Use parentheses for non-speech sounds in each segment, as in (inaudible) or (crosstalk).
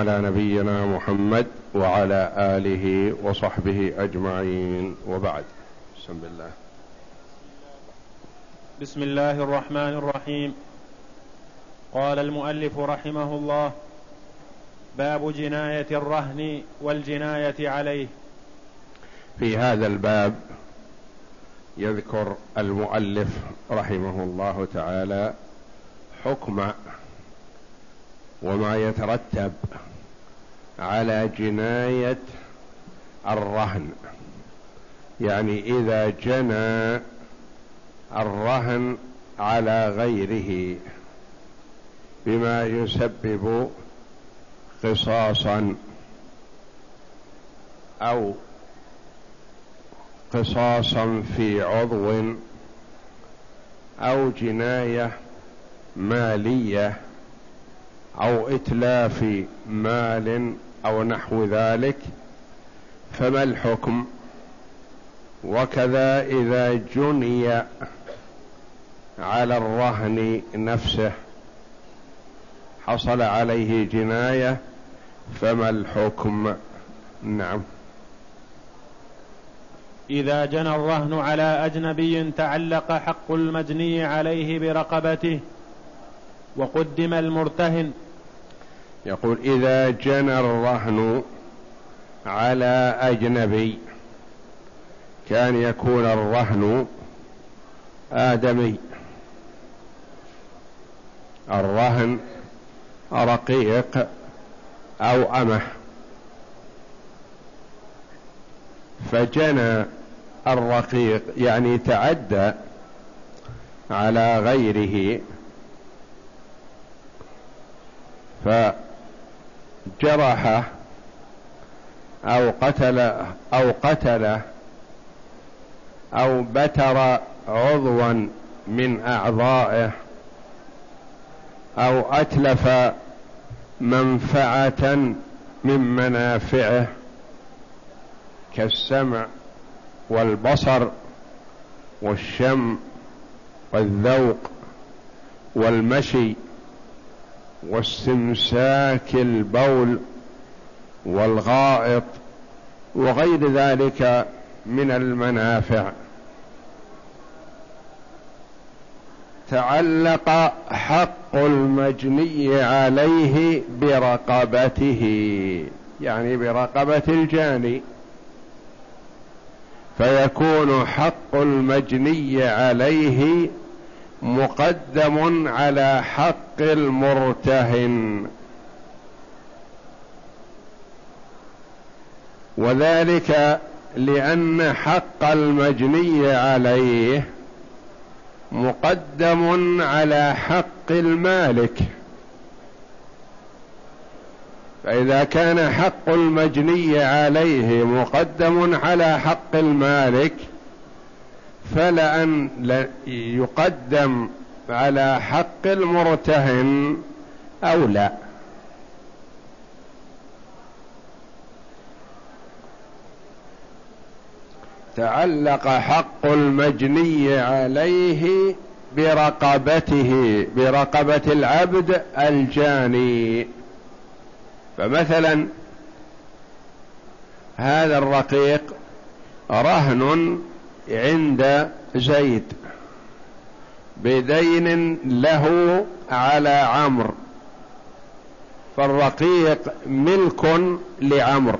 على نبينا محمد وعلى آله وصحبه أجمعين. وبعد. بسم الله. بسم الله الرحمن الرحيم. قال المؤلف رحمه الله باب جناية الرهن والجناية عليه. في هذا الباب يذكر المؤلف رحمه الله تعالى حكم وما يترتب على جناية الرهن. يعني إذا جنى الرهن على غيره بما يسبب قصاصا أو قصاصا في عضو أو جناية مالية أو إتلاف مال أو نحو ذلك فما الحكم؟ وكذا إذا جني على الرهن نفسه حصل عليه جناية فما الحكم؟ نعم. إذا جنى الرهن على أجنبي تعلق حق المجني عليه برقبته وقدم المرتهن يقول إذا جنى الرهن على أجنبي كان يكون الرهن آدمي. الرهن رقيق أو أمة. فجنى الرقيق يعني تعدى على غيره. فجرحه أو قتل أو قتله أو بتر عضوا من أعضائه أو أتلف منفعة من منافعه كالسمع والبصر والشم والذوق والمشي واستمساك البول والغائط وغير ذلك من المنافع. تعلق حق المجني عليه برقبته يعني برقبة الجاني. فيكون حق المجني عليه مقدم على حق المرتهن. وذلك لأن حق المجني عليه مقدم على حق المالك. فإذا كان حق المجني عليه مقدم على حق المالك فلأن يقدم على حق المرتهن أو لا. تعلق حق المجني عليه برقبته برقبة العبد الجاني. فمثلا هذا الرقيق رهن عند زيد بدين له على عمرو فالرقيق ملك لعمرو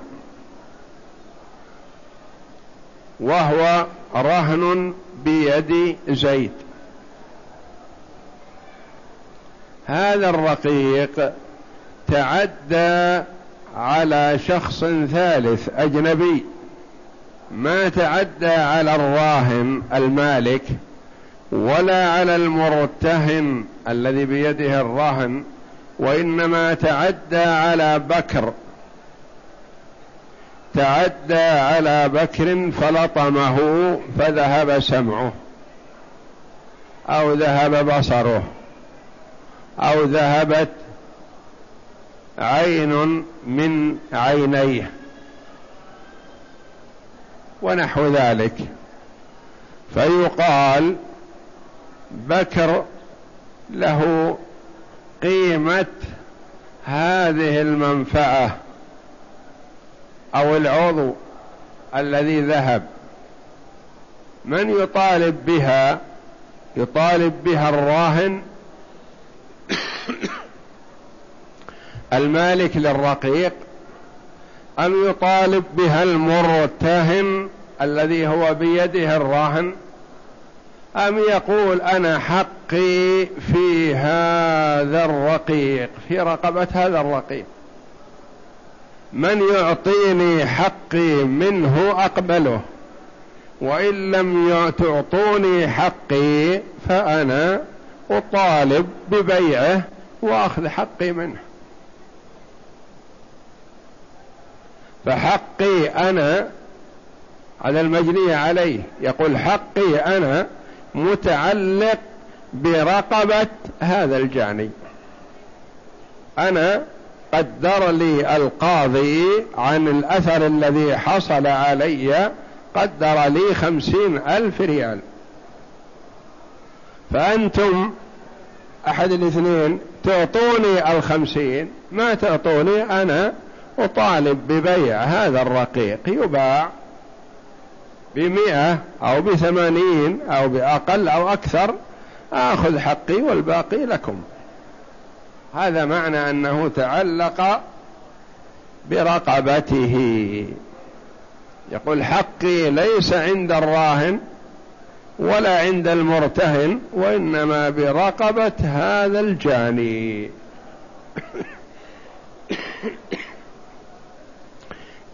وهو رهن بيد زيد. هذا الرقيق تعدى على شخص ثالث أجنبي. ما تعدى على الراهن المالك ولا على المرتهن الذي بيده الرهن وإنما تعدى على بكر. تعدى على بكر فلطمه فذهب سمعه أو ذهب بصره أو ذهبت عين من عينيه. ونحو ذلك. فيقال بكر له قيمة هذه المنفعة أو العضو الذي ذهب. من يطالب بها؟ يطالب بها الراهن (coughs) المالك للرقيق أم يطالب بها المرتهن الذي هو بيده الراهن أم يقول أنا حقي في هذا الرقيق في رقبة هذا الرقيق. من يعطيني حقي منه أقبله وإن لم تعطوني حقي فأنا أطالب ببيعه وأخذ حقي منه. فحقي أنا على المجني عليه يقول حقي أنا متعلق برقبة هذا الجاني. أنا قدر لي القاضي عن الأثر الذي حصل علي قدر لي خمسين ألف ريال. فأنتم أحد الاثنين تعطوني الخمسين ما تعطوني أنا أطالب ببيع هذا الرقيق يباع بمئة أو بثمانين أو بأقل أو أكثر آخذ حقي والباقي لكم. هذا معنى أنه تعلق برقبته. يقول حقي ليس عند الراهن ولا عند المرتهن وإنما برقبة هذا الجاني.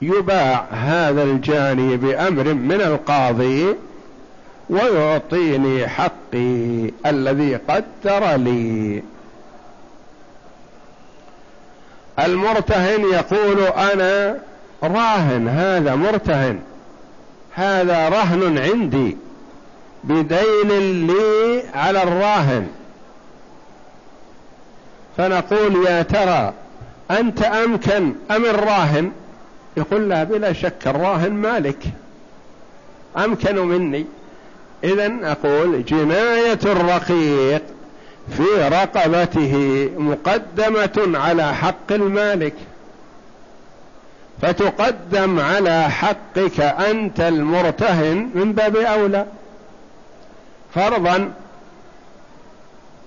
يباع هذا الجاني بأمر من القاضي ويعطيني حقي الذي قدر لي. المرتهن يقول أنا راهن هذا مرتهن هذا رهن عندي بدين لي على الراهن. فنقول يا ترى أنت أمكن أم الراهن؟ يقول لا بلا شك الراهن مالك. أمكن مني. إذا أقول جناية الرقيق في رقبته مقدمة على حق المالك. فتقدم على حقك أنت المرتهن من باب أولى. فرضا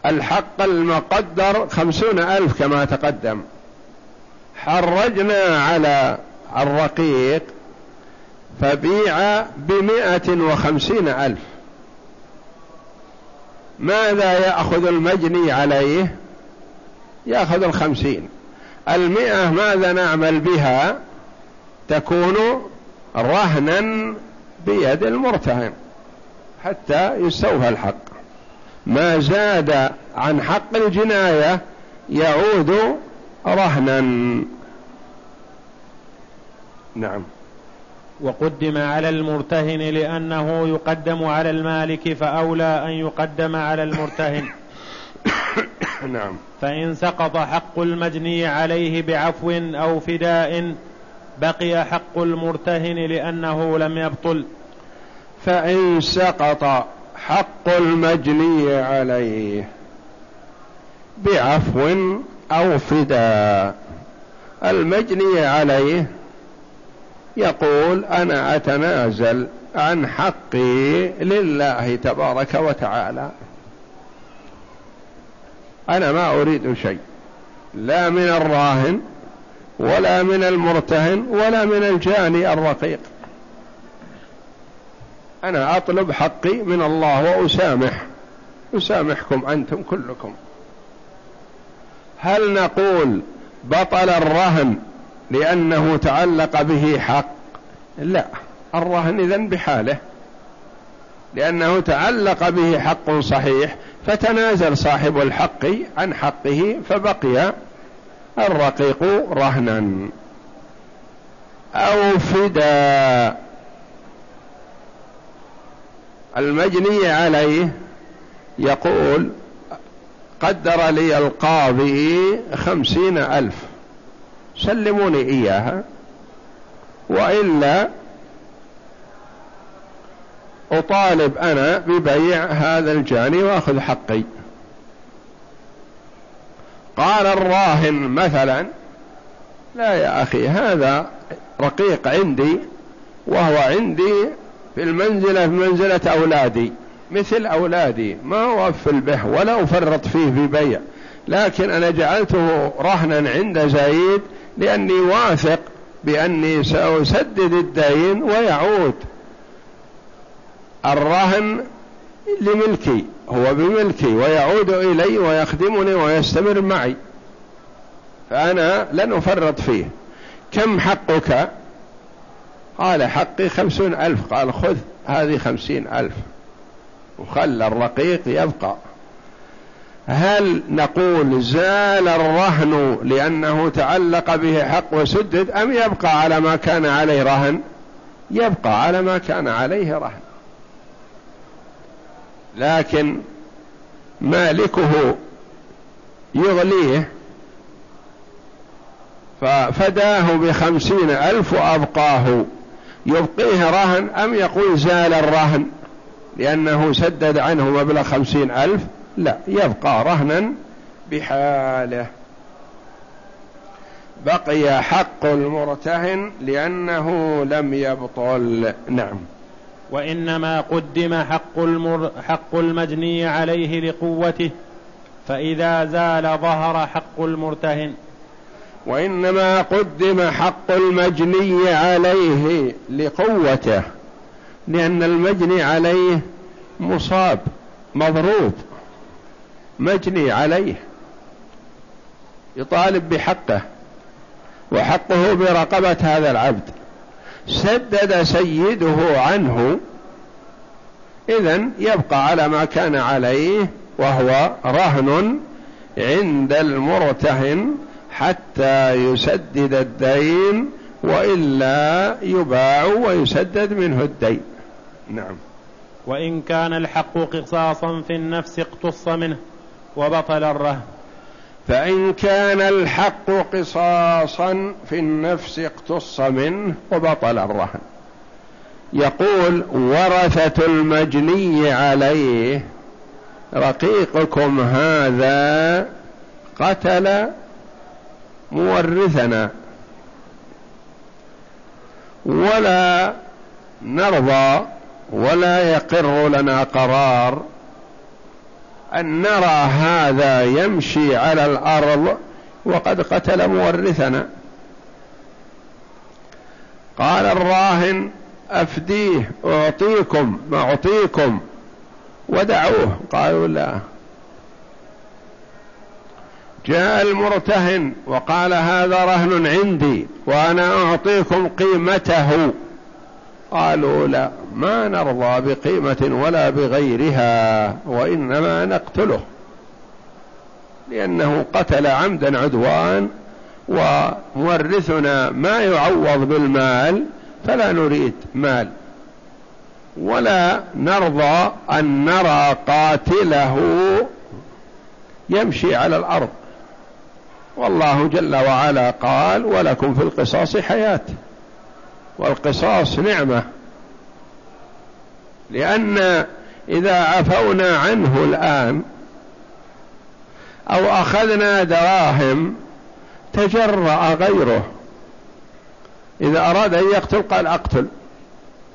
الحق المقدر خمسون ألف كما تقدم. حرجنا على الرقيق فبيع بمائة وخمسين ألف. ماذا يأخذ المجني عليه؟ يأخذ الخمسين. المئة ماذا نعمل بها؟ تكون رهنا بيد المرتهن حتى يستوفى الحق. ما زاد عن حق الجناية يعود رهنا. نعم. وقدم على المرتهن لأنه يقدم على المالك فأولى أن يقدم على المرتهن. (coughs) نعم. فإن سقط حق المجني عليه بعفو أو فداء بقي حق المرتهن لأنه لم يبطل. فإن سقط حق المجني عليه بعفو أو فداء المجني عليه يقول أنا أتنازل عن حقي لله تبارك وتعالى. أنا ما أريد شيء. لا من الراهن ولا من المرتهن ولا من الجاني الرقيق. أنا أطلب حقي من الله وأسامح. أسامحكم أنتم كلكم. هل نقول بطل الرهن لأنه تعلق به حق. لا الرهن إذن بحاله. لأنه تعلق به حق صحيح فتنازل صاحب الحق عن حقه فبقي الرقيق رهنا. أو فداء المجني عليه يقول قدر لي القاضي خمسين ألف. سلموني إياها وإلا أطالب أنا ببيع هذا الجاني وأخذ حقي. قال الراهن مثلا لا يا أخي هذا رقيق عندي وهو عندي في المنزلة في منزلة أولادي. مثل أولادي ما أوفل به ولا أفرط فيه في بيع. لكن أنا جعلته رهنا عند زايد لأني واثق بأني سأسدد الدين ويعود. الرهن لملكي هو بملكي ويعود إلي ويخدمني ويستمر معي. فأنا لن أفرط فيه. كم حقك؟ قال حقي خمسون ألف. قال خذ هذه خمسين ألف. وخلى الرقيق يبقى. هل نقول زال الرهن لأنه تعلق به حق وسدد أم يبقى على ما كان عليه رهن؟ يبقى على ما كان عليه رهن. لكن مالكه يغليه ففداه بخمسين ألف وأبقاه. يبقيه رهن أم يقول زال الرهن؟ لأنه سدد عنه مبلغ خمسين ألف لا يبقى رهنا بحاله. بقي حق المرتهن لأنه لم يبطل. نعم. وإنما قدم حق, المر حق المجني عليه لقوته فإذا زال ظهر حق المرتهن. وإنما قدم حق المجني عليه لقوته لأن المجني عليه مصاب مضروب. مجني عليه يطالب بحقه وحقه برقبة هذا العبد. سدد سيده عنه إذا يبقى على ما كان عليه وهو رهن عند المرتهن حتى يسدد الدين وإلا يباع ويسدد منه الدين. نعم. وإن كان الحق قصاصا في النفس اقتص منه. وبطل الرهن. فإن كان الحق قصاصا في النفس اقتص منه وبطل الرهن. يقول ورثة المجني عليه رقيقكم هذا قتل مورثنا. ولا نرضى ولا يقر لنا قرار أن نرى هذا يمشي على الأرض وقد قتل مورثنا. قال الراهن أفديه أعطيكم أعطيكم ودعوه. قالوا لا. جاء المرتهن وقال هذا رهن عندي وأنا أعطيكم قيمته. قالوا لا. ما نرضى بقيمة ولا بغيرها وإنما نقتله. لأنه قتل عمدا عدوان ومورثنا ما يعوض بالمال فلا نريد مال. ولا نرضى أن نرى قاتله يمشي على الأرض. والله جل وعلا قال ولكم في القصاص حياة والقصاص نعمة. لأن إذا عفونا عنه الآن أو أخذنا دراهم تجرأ غيره. إذا أراد أن يقتل قال أقتل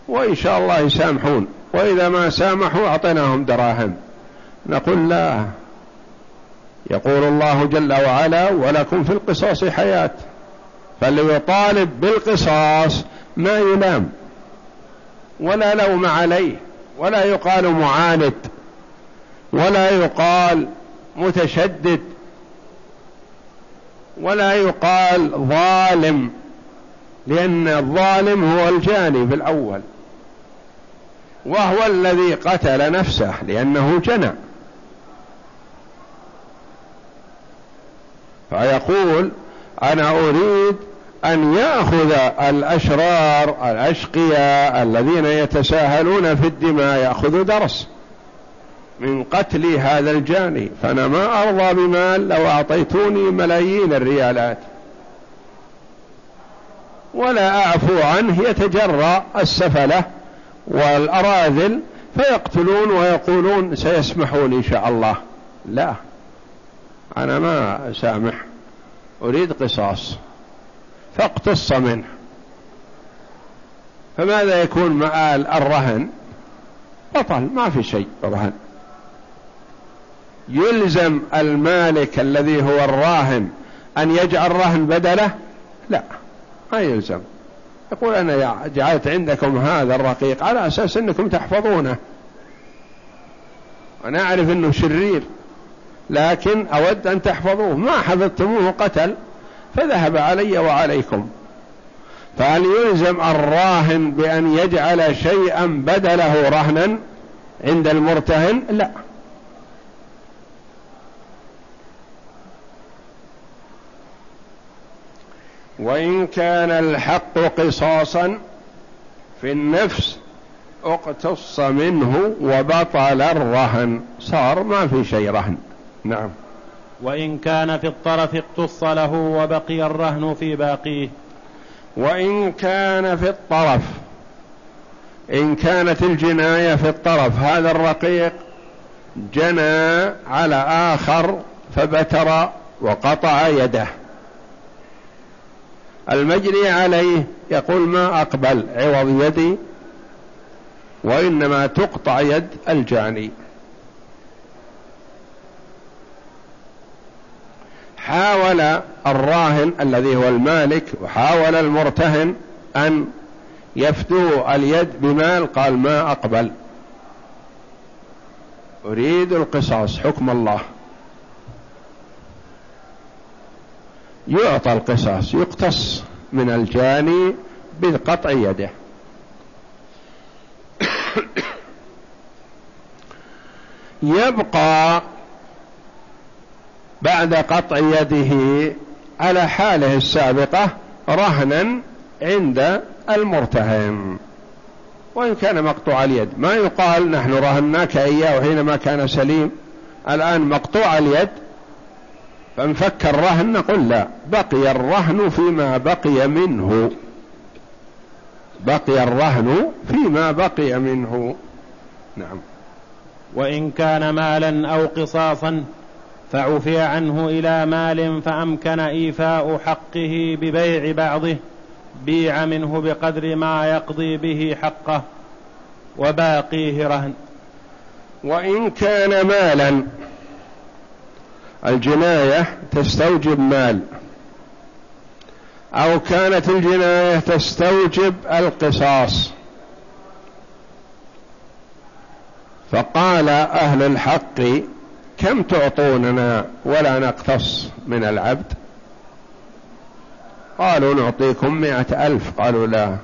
وإن شاء الله يسامحون وإذا ما سامحوا أعطيناهم دراهم. نقول لا. يقول الله جل وعلا ولكم في القصاص حياة فليطالب بالقصاص ما يلام. ولا لوم عليه ولا يقال معاند ولا يقال متشدد ولا يقال ظالم لأن الظالم هو الجاني في الأول وهو الذي قتل نفسه لأنه جنى. فيقول أنا أريد أن يأخذ الأشرار الأشقياء الذين يتساهلون في الدماء يأخذوا درس من قتل هذا الجاني. فأنا ما أرضى بمال لو أعطيتوني ملايين الريالات. ولا أعفو عنه يتجرى السفلة والأراذل فيقتلون ويقولون سيسمحون إن شاء الله. لا أنا ما سامح. أريد قصاص. فاقتص منه. فماذا يكون مآل الرهن؟ بطل ما في شيء رهن. يلزم المالك الذي هو الراهن أن يجعل رهن بدله؟ لا ما يلزم. يقول أنا جعلت عندكم هذا الرقيق على أساس أنكم تحفظونه. أنا أعرف أنه شرير لكن أود أن تحفظوه. ما حفظتموه قتل. فذهب علي وعليكم. فهل يلزم الراهن بأن يجعل شيئا بدله رهنا عند المرتهن؟ لا. وإن كان الحق قصاصا في النفس اقتص منه وبطل الرهن. صار ما في شيء رهن. نعم. وإن كان في الطرف اقتص له وبقي الرهن في باقيه. وإن كان في الطرف إن كانت الجناية في الطرف هذا الرقيق جنى على آخر فبتر وقطع يده. المجري عليه يقول ما أقبل عوض يدي وإنما تقطع يد الجاني. حاول الراهن الذي هو المالك وحاول المرتهن أن يفدو اليد بمال قال ما أقبل. أريد القصاص حكم الله. يعطى القصاص يقتص من الجاني بقطع يده. (coughs) يبقى بعد قطع يده على حاله السابقة رهنا عند المرتهن. وإن كان مقطوع اليد ما يقال نحن رهناك إياه حينما كان سليم. الآن مقطوع اليد فانفك الرهن نقول لا بقي الرهن فيما بقي منه. بقي الرهن فيما بقي منه. نعم. وإن كان مالا أو قصاصا فعفي عنه إلى مال فأمكن إيفاء حقه ببيع بعضه بيع منه بقدر ما يقضي به حقه وباقيه رهن. وإن كان مالا الجناية تستوجب مال. أو كانت الجناية تستوجب القصاص. فقال أهل الحق كم تعطوننا ولا نقتص من العبد؟ قالوا نعطيكم مائة ألف. قالوا لا.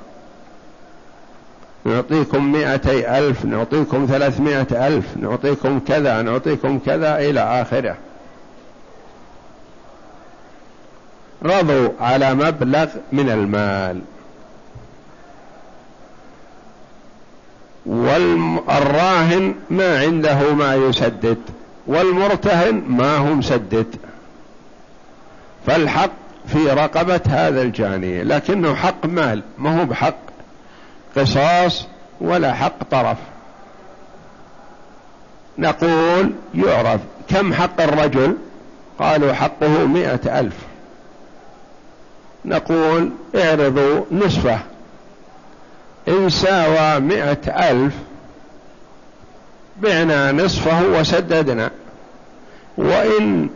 نعطيكم مائتي ألف نعطيكم ثلاثمائة ألف نعطيكم كذا نعطيكم كذا إلى آخره. رضوا على مبلغ من المال. والراهن ما عنده ما يسدد. والمرتهن ما هو مسدد. فالحق في رقبة هذا الجاني لكنه حق مال ما هو بحق. قصاص ولا حق طرف. نقول يعرف كم حق الرجل؟ قالوا حقه مئة ألف. نقول اعرضوا نصفه. إن ساوى مئة ألف بعنا نصفه وسددنا. وإن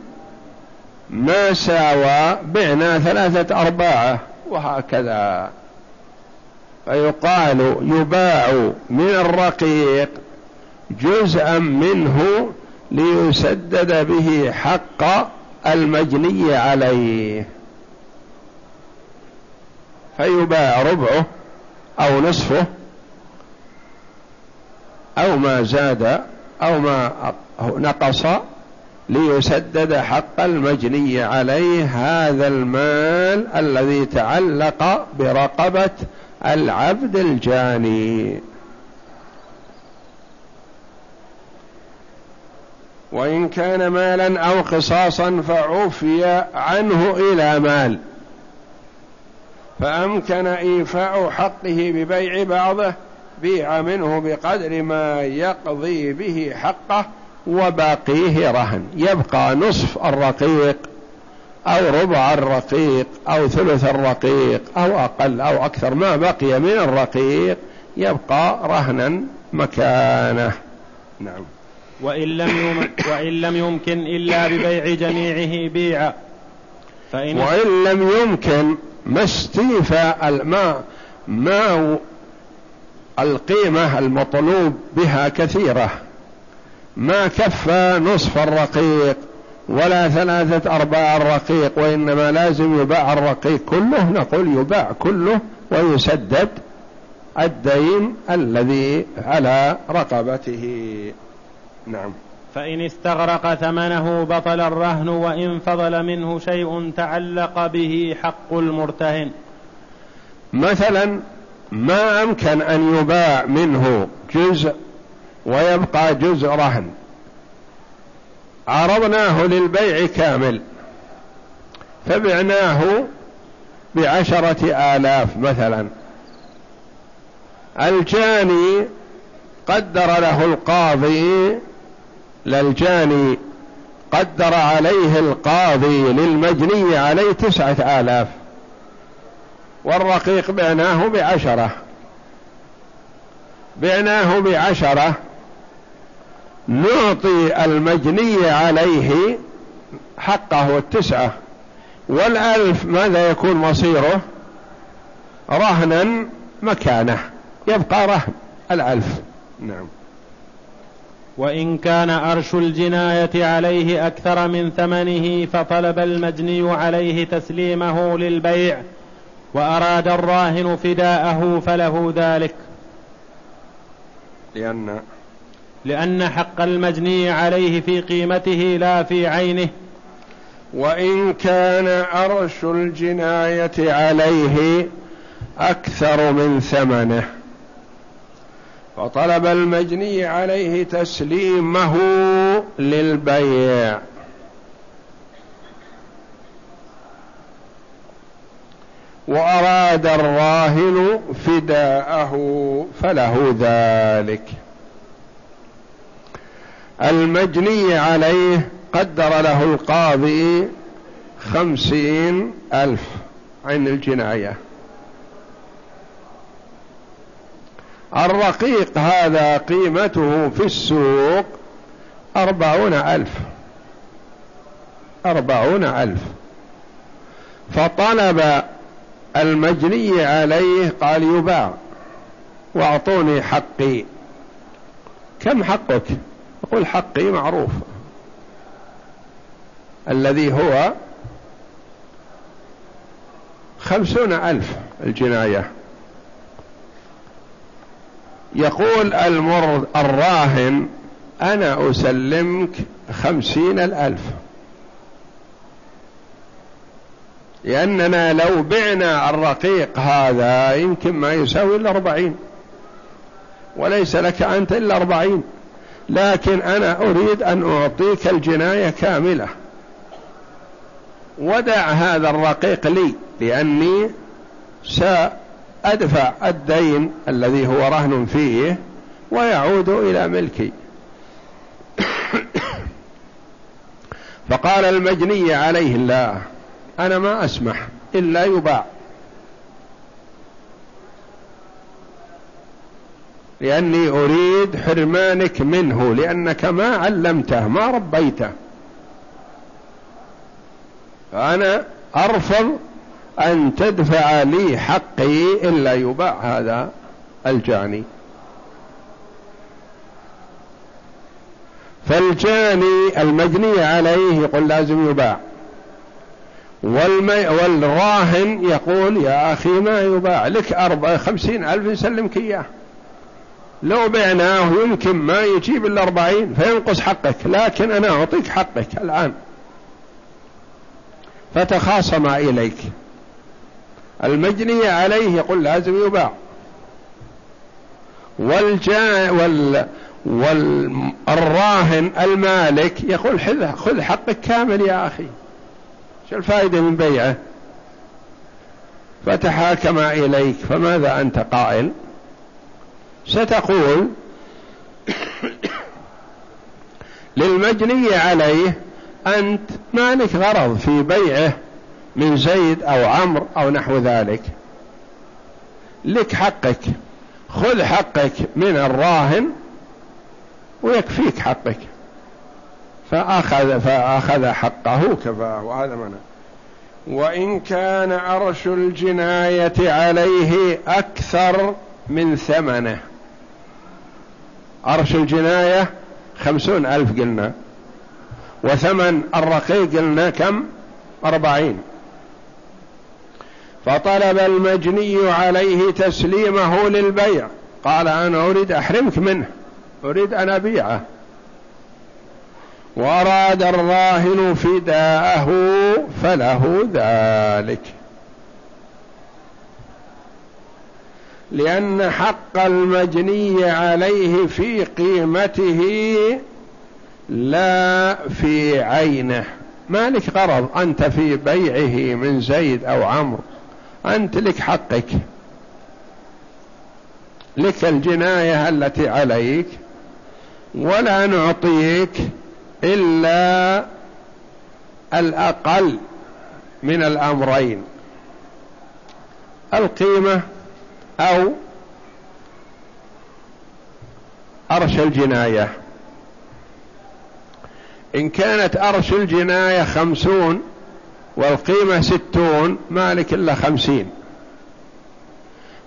ما ساوى بعنا ثلاثة أرباعه وهكذا. فيقال يباع من الرقيق جزءا منه ليسدد به حق المجني عليه. فيباع ربعه أو نصفه أو ما زاد أو ما نقص ليسدد حق المجني عليه هذا المال الذي تعلق برقبة العبد الجاني. وإن كان مالا أو قصاصا فعفي عنه إلى مال. فأمكن إيفاء حقه ببيع بعضه بيع منه بقدر ما يقضي به حقه وباقيه رهن. يبقى نصف الرقيق أو ربع الرقيق أو ثلث الرقيق أو أقل أو أكثر ما بقي من الرقيق يبقى رهنا مكانه. نعم. وإن لم. وإن لم يمكن إلا ببيع جميعه بيعا. فإن وإن لم يمكن ما استيفى ما ما القيمة المطلوب بها كثيرة. ما كفى نصف الرقيق ولا ثلاثة أرباع الرقيق وإنما لازم يباع الرقيق كله نقول يباع كله ويسدد الدين الذي على رقبته. نعم. فإن استغرق ثمنه بطل الرهن وإن فضل منه شيء تعلق به حق المرتهن. مثلا ما أمكن أن يباع منه جزء ويبقى جزء رهن. عرضناه للبيع كامل. فبعناه بعشرة آلاف مثلا. الجاني قدر له القاضي للجاني قدر عليه القاضي للمجني عليه تسعة آلاف. والرقيق بعناه بعشرة. بعناه بعشرة. نعطي المجني عليه حقه التسعة. والألف ماذا يكون مصيره؟ رهنا مكانه. يبقى رهن الألف. نعم. وإن كان أرش الجناية عليه أكثر من ثمنه فطلب المجني عليه تسليمه للبيع. وأراد الراهن فداءه فله ذلك. لأن لأن حق المجني عليه في قيمته لا في عينه. وإن كان أرش الجناية عليه أكثر من ثمنه. فطلب المجني عليه تسليمه للبيع. وأراد الراهن فداءه فله ذلك. المجني عليه قدر له القاضي خمسين ألف عن الجناية. الرقيق هذا قيمته في السوق أربعون ألف. أربعون ألف. فطلب المجني عليه قال يباع واعطوني حقي. كم حقك؟ يقول حقي معروف. الذي هو خمسون ألف الجناية. يقول المر الراهن أنا أسلمك خمسين الألف. لأننا لو بعنا الرقيق هذا يمكن ما يساوي إلا أربعين. وليس لك أنت إلا أربعين. لكن أنا أريد أن أعطيك الجناية كاملة. ودع هذا الرقيق لي لأني سأدفع الدين الذي هو رهن فيه ويعود إلى ملكي. (coughs) فقال المجني عليه الله أنا ما أسمح إلا يباع. لأني أريد حرمانك منه لأنك ما علمته ما ربيته. فأنا أرفض أن تدفع لي حقي إلا يباع هذا الجاني. فالجاني المجني عليه يقول لازم يباع. والراهن يقول يا أخي ما يباع لك أربعة خمسين ألف نسلمك إياه. لو بعناه يمكن ما يجيب إلا أربعين فينقص حقك لكن أنا أعطيك حقك الآن. فتخاصم إليك. المجني عليه يقول لازم يباع. والجا وال والراهن المالك يقول خذ حقك كامل يا أخي. شو الفائدة من بيعه؟ فتحاكم إليك فماذا أنت قائل؟ ستقول (coughs) للمجني عليه أنت ما لك غرض في بيعه من زيد أو عمرو أو نحو ذلك. لك حقك خذ حقك من الراهن ويكفيك حقك. فأخذ فأخذ حقه. كفاه وهذا معنى. وإن كان عرش الجناية عليه أكثر من ثمنه. عرش الجناية خمسون ألف قلنا. وثمن الرقيق قلنا كم؟ أربعين. فطلب المجني عليه تسليمه للبيع. قال أنا أريد أحرمك منه. أريد أن أبيعه. وأراد الراهن فداءه فله ذلك. لأن حق المجني عليه في قيمته لا في عينه. ما لك غرض؟ أنت في بيعه من زيد أو عمرو. أنت لك حقك. لك الجناية التي عليك. ولا نعطيك. إلا الأقل من الأمرين. القيمة أو أرش الجناية. إن كانت أرش الجناية خمسون والقيمة ستون مالك إلا خمسين.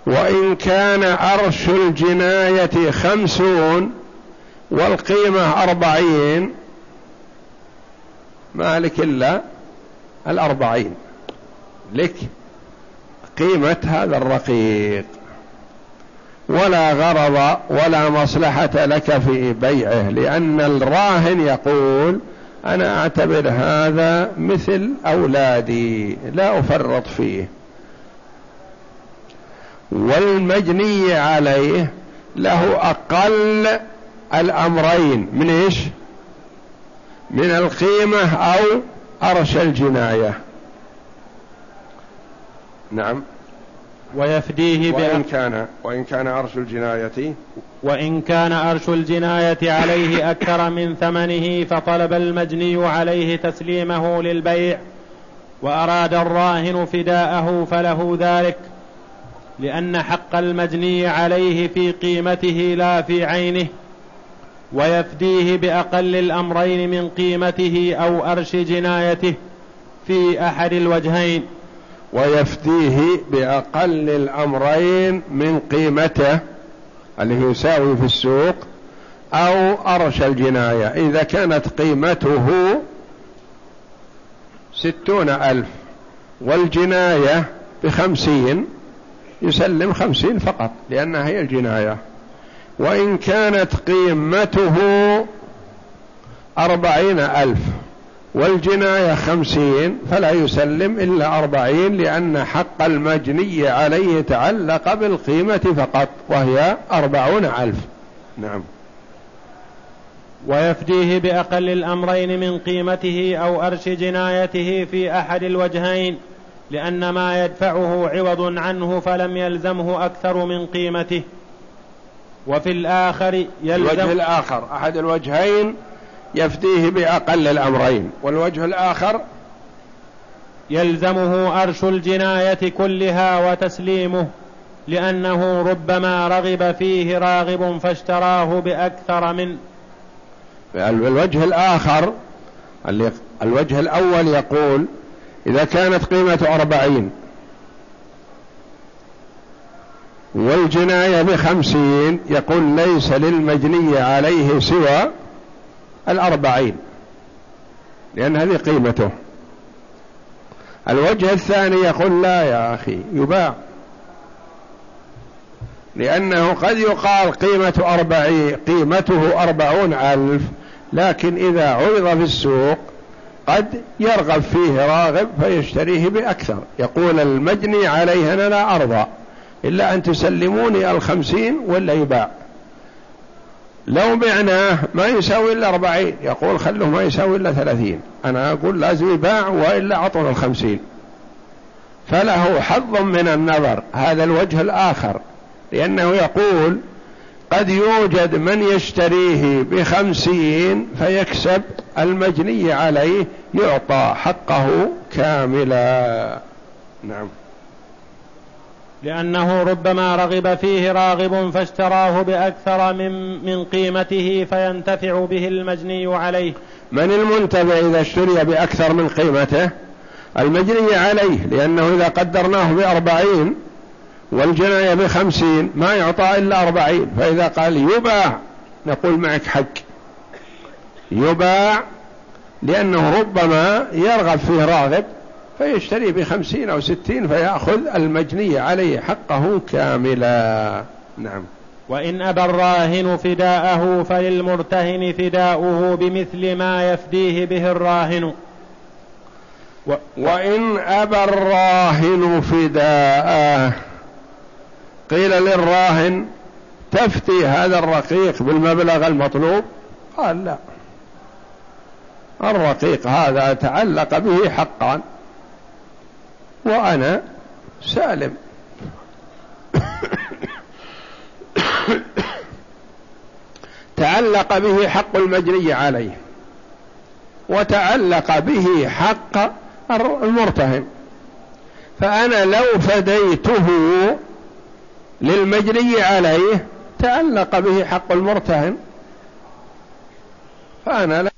وإن كان أرش الجناية خمسون والقيمة أربعين مالك إلا الأربعين. لك قيمة هذا الرقيق. ولا غرض ولا مصلحة لك في بيعه لأن الراهن يقول أنا أعتبر هذا مثل أولادي لا أفرط فيه. والمجني عليه له أقل الأمرين. من إيش؟ من القيمة أو أرش الجناية. نعم. ويفديه وإن كان وإن كان أرش الجناية. وإن كان أرش الجناية عليه أكثر من ثمنه فطلب المجني عليه تسليمه للبيع وأراد الراهن فداءه فله ذلك لأن حق المجني عليه في قيمته لا في عينه. ويفديه بأقل الأمرين من قيمته أو أرش جنايته في أحد الوجهين. ويفديه بأقل الأمرين من قيمته اللي يساوي في السوق أو أرش الجناية. إذا كانت قيمته ستون ألف والجناية بخمسين يسلم خمسين فقط لأنها هي الجناية. وإن كانت قيمته أربعين ألف والجناية خمسين فلا يسلم إلا أربعين لأن حق المجني عليه تعلق بالقيمة فقط وهي أربعون ألف. نعم. ويفديه بأقل الأمرين من قيمته أو أرش جنايته في أحد الوجهين لأن ما يدفعه عوض عنه فلم يلزمه أكثر من قيمته. وفي الآخر يلزم الوجه الآخر. أحد الوجهين يفديه بأقل الأمرين. والوجه الآخر يلزمه أرش الجناية كلها وتسليمه لأنه ربما رغب فيه راغب فاشتراه بأكثر من الوجه الآخر الوجه الأول يقول إذا كانت قيمة أربعين والجناية بخمسين يقول ليس للمجني عليه سوى الأربعين. لأن هذه قيمته. الوجه الثاني يقول لا يا أخي يباع. لأنه قد يقال قيمة أربعين قيمته أربعون ألف لكن إذا عرض في السوق قد يرغب فيه راغب فيشتريه بأكثر. يقول المجني عليه أنا لا أرضى. إلا أن تسلموني الخمسين ولا يباع. لو بعناه ما يساوي إلا أربعين. يقول خلوه ما يساوي إلا ثلاثين. أنا أقول لازم يباع وإلا عطنا الخمسين. فله حظ من النظر. هذا الوجه الآخر. لأنه يقول قد يوجد من يشتريه بخمسين فيكسب المجني عليه يعطى حقه كاملا. نعم. لأنه ربما رغب فيه راغب فاشتراه بأكثر من, من قيمته فينتفع به المجني عليه. من المنتفع إذا اشتري بأكثر من قيمته؟ المجني عليه لأنه إذا قدرناه بأربعين والجناية بخمسين ما يعطى إلا أربعين. فإذا قال يباع نقول معك حق. يباع لأنه ربما يرغب فيه راغب فيشتري بخمسين أو ستين فيأخذ المجني عليه حقه كاملا. نعم. وإن أبى الراهن فداءه فللمرتهن فداؤه بمثل ما يفديه به الراهن. و وإن أبى الراهن فداءه قيل للراهن تفتي هذا الرقيق بالمبلغ المطلوب؟ قال لا. الرقيق هذا تعلق به حقا. وأنا سالم. تعلق به حق المجري عليه. وتعلق به حق المرتهن. فأنا لو فديته للمجري عليه تعلق به حق المرتهن. فأنا لا